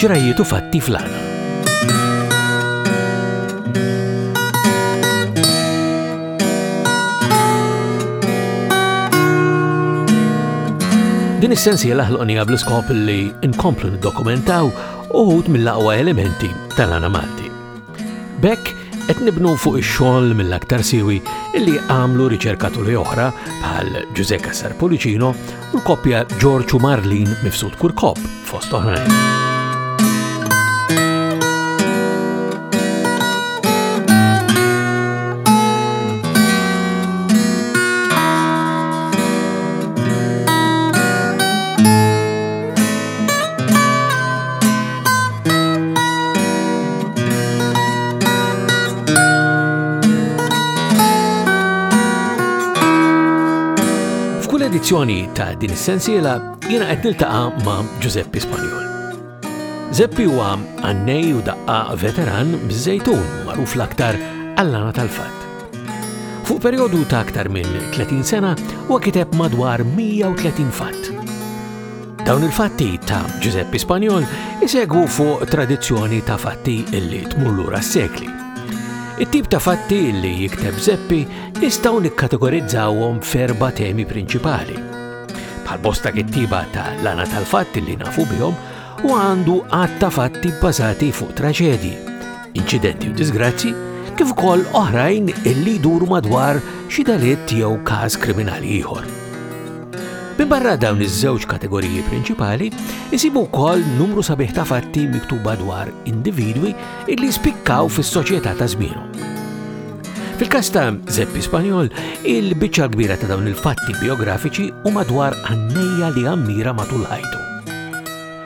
Ġrajjiet u fatti fl-għana. Din is-sensiela ħloqnija bl-iskop li nkomplu niddokumentaw uħud mill-aqwa elementi tal-għana Malti. B'hekk, qed nibnu fuq ix-xogħol mill-aktar siewi li għamlu riċerkaturi oħra bħal Ġużè Cassar Pullicino u l-koppja George u Marlin Mifsud Kurkop, fost oħrajn. F'kull edizzjoni ta' din is-sensiela jiena qed niltaqa' ma' Giuseppe Spanjol. Zeppi huwa għannej u daqqa veteran biż-żejtun magħruf l-aktar għallana tal-fatt. Fuq perjodu ta' aktar minn 30 sena huwa kiteb madwar 130 fatt. Dawn il-fatti ta' Giuseppe Spanjol isegwu fuq tradizzjoni ta' fatti illi tmur lura s-sekli. It-tip ta' fatti illi jikteb Zeppi nistgħu nikkategorizzawhom f'erba' temi prinċipali. Bħal bosta kittiba ta' lana tal-fatti li nafu bihom, u għandu għadd ta' fatti bbażati fuq traġedji, inċidenti u disgrazzi, kif ukoll oħrajn illi jduru madwar xi delitt jew każ kriminali ieħor. Minn barra dawn iż-żewġ kategoriji prinċipali, isibu wkoll numru sabiħ ta' fatti miktuba dwar individwi illi spikkaw fis-soċjetà ta' żmienhom. Fil-kas ta' Zeppi Spanjol, il-biċċa kbira ta' dawn il-fatti biografiċi u madwar għannejja li għammira matul ħajtu.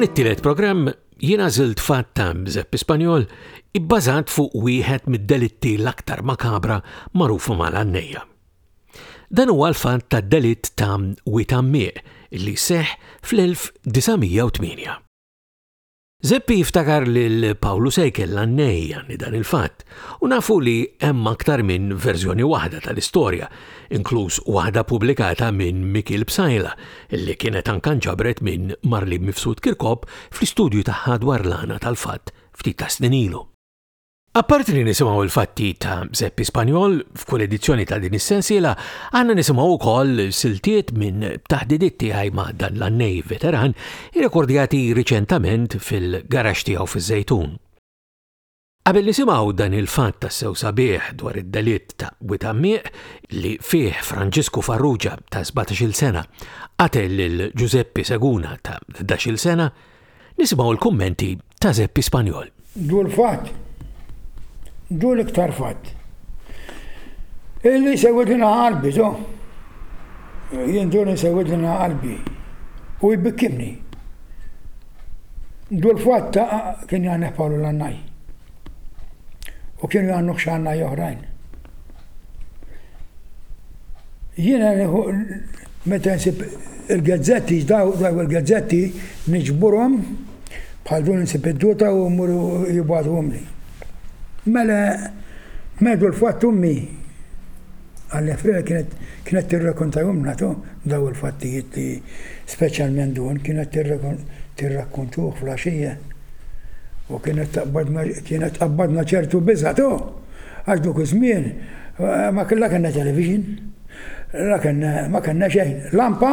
dan it-tielet programm jiena żilt fatt ta' mżepp Ispanjol ibbażat fuq wieħed mid-delitti l-aktar makabra magħrufu mal-għannejja. Dan huwa l-fatt ta' delitt ta' witammiq li seħ fl-1908. Zeppi jiftakar lil Pawlu se jkella nej għanni dan il-fatt, u nafu li hemm aktar minn verżjoni waħda tal-istorja, inkluż waħda pubblikata minn Mikil Psaila, li kienet anka nġabret minn Marlin Mifsud Kirkop fl-istudju tagħha dwar l-għana tal-fatt ftit tas-snin ilu. Apparti li nisimgħu l-fatti ta' Bżeppi Spanjol f'kull edizzjoni ta' din is-sensiela, għandna nisimgħu wkoll siltiet minn taħdidiet tiegħi ma' dan l-għannej veteran irrekordjati riċentament fil-garaxx tiegħu fiż-Żejtun. Qabel nisimgħu dan il-fatt tassew sabiħ dwar id-delitt ta' Wied Għammieq li fih Franġisku Farrugia ta' sbatax-il sena qatel lil Ġużeppi Seguna ta' ħdax-il sena, Nisimgħu l-kummenti ta' Zeppi Spanjol. Du l-fatt, du l-iktar fatt. Illi sewwet lina qalbi, zo. Jien du li sewwet lina qalbi. U jbikkimni. Du l-fatt ta' kien jgħanneħ Pawlu l-annaj. U kienu għannu xanna joħrajn. Jiena meta nsib il-gazzetti, daw il-gazzetti niġburom bħal dun nsib id-duta u mmuru jibgħatu umni. Mela, medu l-fatt ummi Għalhekk Freda kienet kienet tirrakkontahomlna to daw il-fattijiet li speċjalment dun kienet tirrakkuntuh fl-għaxija u kienet taqbadna kienet tqabbadna ċertu biża' to għax duk iż-żmien ma kellha kellna television la kellna ma kellna xejn lampa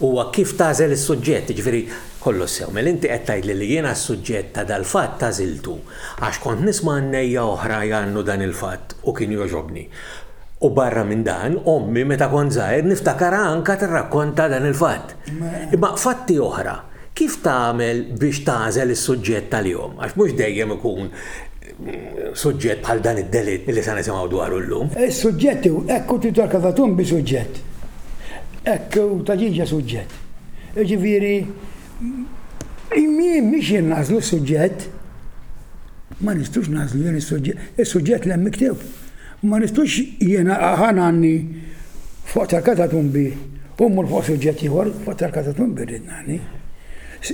Huwa kif tagħżel is-suġġett, jiġifieri kollox sew. Mela inti qed tgħidli li jiena s-suġġett ta' dal-fatt għażiltu għax kont nisma' għannejja oħra jgħannu dan il-fatt u kien jogħġobni. U barra minn dan, ommi meta kont żgħir niftakarha anka tirrakkonta dan il-fatt. Imma fatti oħra, kif tagħmel biex tagħżel is-suġġett għalihom? Għax mhux dejjem ikun suġġett bħal dan id-delitt li se nisimgħu dwaru llum. Is-suġġett hu, hekk hu trid tarka ta' tum bi suġġett. Hekk hu ta' ġieġa suġġett. Jiġifieri, mhix jien nagħżlu s-suġġett, ma nistgħux nagħżlu jien is-suġġett, is-suġġett li hemm miktub. Ma nistgħux jien aħa ngħanni fuq tarka ta' tum bi u mmur fuq suġġett ieħor, fuq tarka ta' tum bi rrid ngħanni.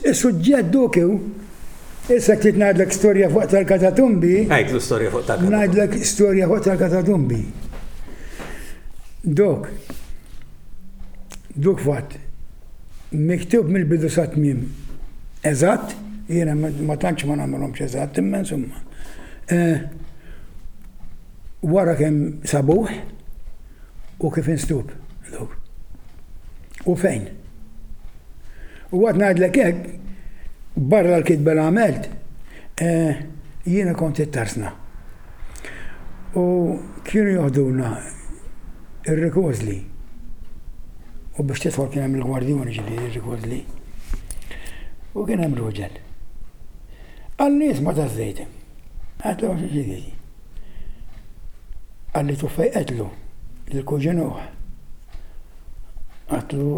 Is-suġġett dok hu. Issa trid ngħidlek storja fuq tal-katatumbi. Ngħidlu storja fuq tal-katatumbi. Ngħidlek storja fuq tal-katatumbi. Dok, dok fatt, miktub mill-bidu sa tmiem eżatt, jiena ma tantx ma nagħmilhomx eżatt, imma insomma. Eh, wara kemm sabuh, U kif instub, dok. U fejn. U waqt ngħidlek hekk, barra l-kitba li għamilt, jiena kont it-tarsna. U kienu joħdulna r-rikożli. U biex tidħol kien hemm il-gwardjuni, ġifieri r-rikożli. U kien hemm ruġel. Qalli, Isma' taż-żejt. Għidlu, Qallitu fej qetlu lil kuġinuh. Qatlu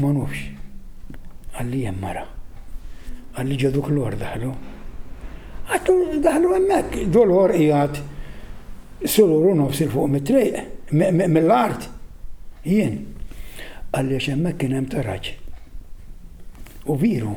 ma nufx. Qalli hemm mara. Qalli ġew duk l-or daħlu. Għattu daħlu hemmhekk, ġol or qiegħed suluru nofs il fuq mit-triq, mill-art. Jien. Qalli għax hemmhekk kien hemm taraġ. U viru.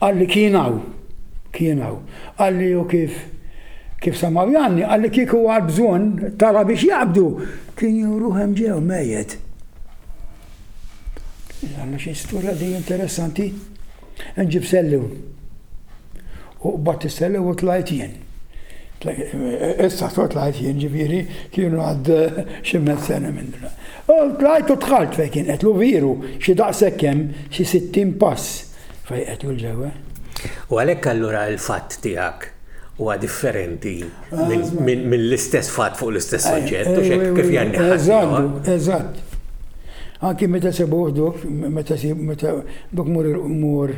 Qalli kien hawn. Kien hawn. Qalli u kif kif semgħu jgħanni, qalli kieku għal bżonn tala biex jaqbdu, kien jew ruħ hemm ġew mejjet. Għandna xi storja din interessanti. Nġib sellew. U qbadt is-sellew u tlajt jien. Issa so tlajt jien ġifieri kienu għad eh, xi sena minn duna. U tlajt u tħalt fejn kien qed veru xi daqshekk hemm xi 60 pass Fejqet u l-ġewwe. U għalhekk allura l-fatt tiegħek huwa differenti mill-istess fatt fuq l-istess suġġett, mhux hekk kif jgħid xi ħadd ieħor. Eżatt. Anki meta sibuh dok, meta sib, meta dok mur mur.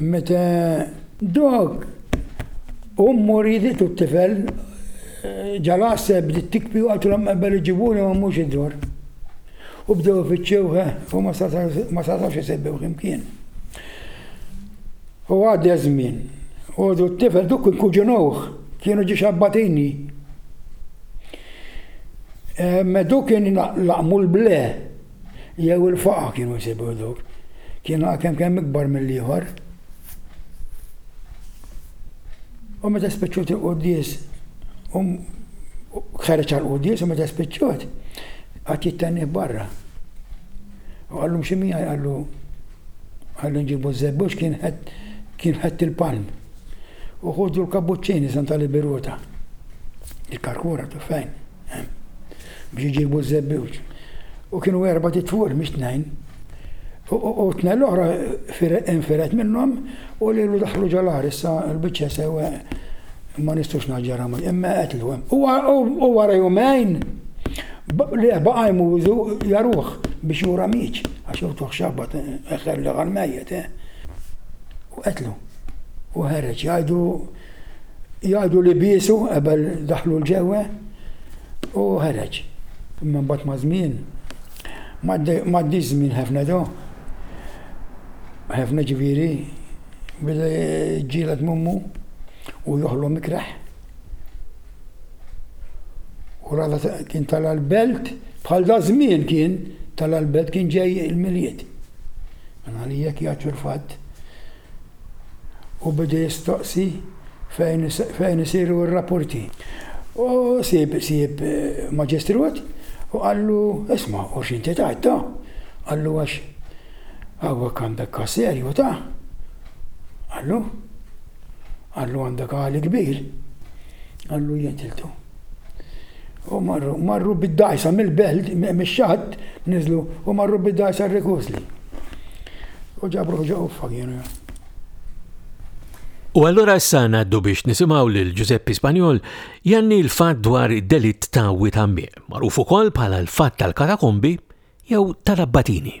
Meta dok hu mmur jidhitu t-tifel ġa l-għassa bdiet tikbi u qaltilhom ebel iġibuni ma mmurx id-dwar. U bdew ifittxew u ma satax isebbew flimkien. U għadda żmien, u għadu t-tifel duk inkuġinowh, kienu ġi xabbatini. Medu kien laqmu l-ble, jew il-faqa kienu jsibu duk. Kien għakem kemm ikbar mill-ieħor. U meta spiċċut il-qudies, ħareġ għal-qudies u meta spiċċut, Qagħad jittennieh barra. U qallu mxi miegħi qallu ħalli nġibu ż-żebbux kien ħed kien ħed il-palm. U ħudu l-kabuċċini Santa Libiruta. Il-karkura tu fejn. Biex iġibu ż-żebbux. U kienu erba' titfur mhix tnejn. U t-tnejn l-oħra infirret minnhom u lilu daħħlu ġol-għar. Issa l-biċċa sewwa ma nistgħux naġġarha mal imma qetlu. U wara jumejn li baqa' jmudu jaruh biex jura miċ, għax urtuh xabbat ħellu għal mejjet. U qetlu. U ħereġ jgħidu Jgħidu li biesu qabel daħħlu l-ġewwe u ħereġ. Imma mbagħad maż-żmien, m'għaddiex żmien ħefna do, ħefna ġifieri beda jġieled m'ommu u joħlom ikrah. U rada kien tala' l-belt, bħal daż-żmien kien, tala' l-belt kien ġej il-Milied. Mela li jekk jgħidx fil-fatt. U beda jistaqsi fejn isiru r-rapporti. U sieb maġistrut u qallu, isma', u x'inti tgħid ta? Qallu, għax hawnhekk għandek każ serju ta? Qallu. Qallu, Għandek għali kbir? Qallu, Jien qtiltu. U marru, marru bid-dgħajsa mill-belt, mix-xatt, niżlu u marru bid-dgħajsa r-rekusli. U ġabru ġo uffa kienu. U allura issa ngħaddu biex nisimgħu lil Giuseppe Spanjol janni l-fatt dwar id-delitt ta' Witammie, magħruf ukoll bħala l-fatt tal-katakombi jew tal-abbatini.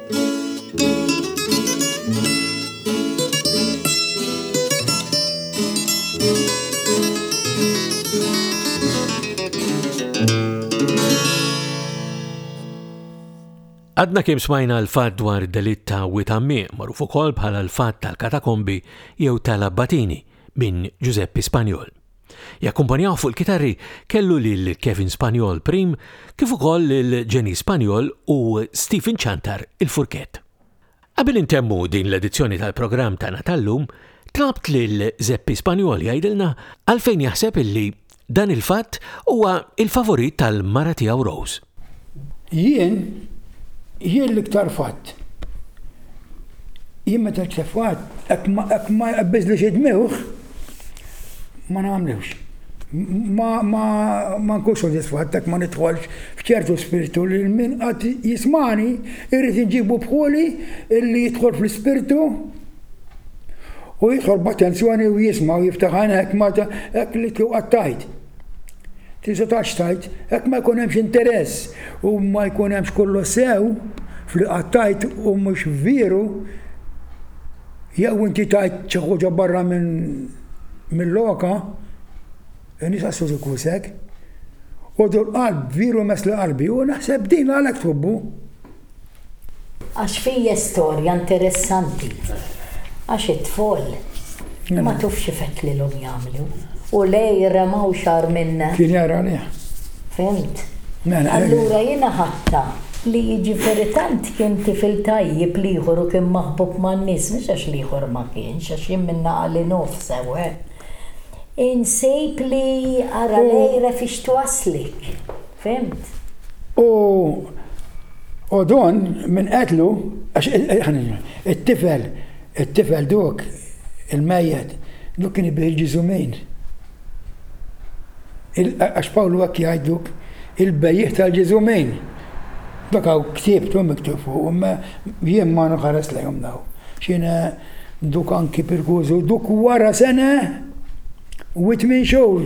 Għadna kemm smajna l-fat dwar delitt ta' Witammi, magħruf ukoll bħala l-fat tal-katakombi jew tal-abbatini minn Giuseppe Spanjol. Jakkumpanjaw fuq il-kitarri kellu lil Kevin Spanjol, prim, kif ukoll lil Jenny Spanjol u Stephen Ciantar, il-furkett. Qabel intemmu din l-edizzjoni tal-programm tagħna tal-lum, tlabt lil Zeppi Spanjol jgħidilna għalfejn jaħseb illi dan il-fatt huwa l-favorit tal-mara tiegħu Rose. Jien, jien l-iktar fatt. Jien meta ċtef fatt, hekk ma jqabbiżlix id-dmewħ, ma nagħmlux. Ma nkunx sodisfatt hekk ma nidħolx f'ċertu spirtu li min qatt jismani irrid inġibu bħuli illi jidħol fl-ispirtu u jidħol b'attenzjoni u jisma' u jiftaħ għajnejh hekk li tqattajt. Tiżitax tgħid, jekk ma jkun hemmx interess u ma jkun hemmx kollox sew f'li qatt tgħid u mhux veru, jew inti tgħid xi ħaġa barra minn mil-loka, in-nies qatt se jkunu hekk. Ħodu l-qalb veru mezz l-qalbi u naħseb din għalhekk tħobbu. Għax fija storja interessanti għax it-tfol ma tufx ifetlilhom jagħmlu u le jirremgħu xagħar minna. Kien jgħir għalih. Fhimt? Mela, eh. Allura jiena ħadtha li jiġifieri tant kien tifil tajjeb l-ieħor u kien maħbub man-nies mhux għax l-ieħor ma kienx għax jien minn naħa li nuf sew eh. Insib li ara lejre fiex twasslik. Fimt. U u don minn qetlu għax it-tifel it-tifel duk il-mejjet duk kien ibih il-ġiżumin. Għax Pawlu hekk jgħid duk il-bejjieħ tal-ġiżumin. Dak hawn ktieb tu miktub fuq, imma jien ma nħares lejhom daw. X'jiena duk anki pirkużu duk wara sena u it-tmien xhur.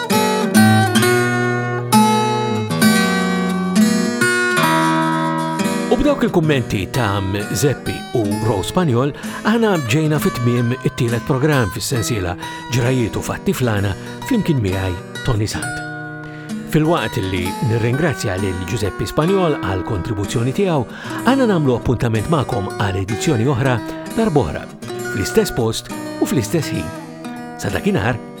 U b'dawk il-kummenti ta' Zeppi u Rose Spanjol, aħna bġejna fit-tmiem it-tielet programm fis-sensiela ġrajiet u fatti flana flimkien miegħi Tony Sant. Fil-waqt li nirringrazzja lil Giuseppe Spanjol għal kontribuzzjoni tiegħu, għandna nagħmlu appuntament magħkom għal edizzjoni oħra darb'oħra, fl-istess post u fl-istess ħin. Sa dakinhar,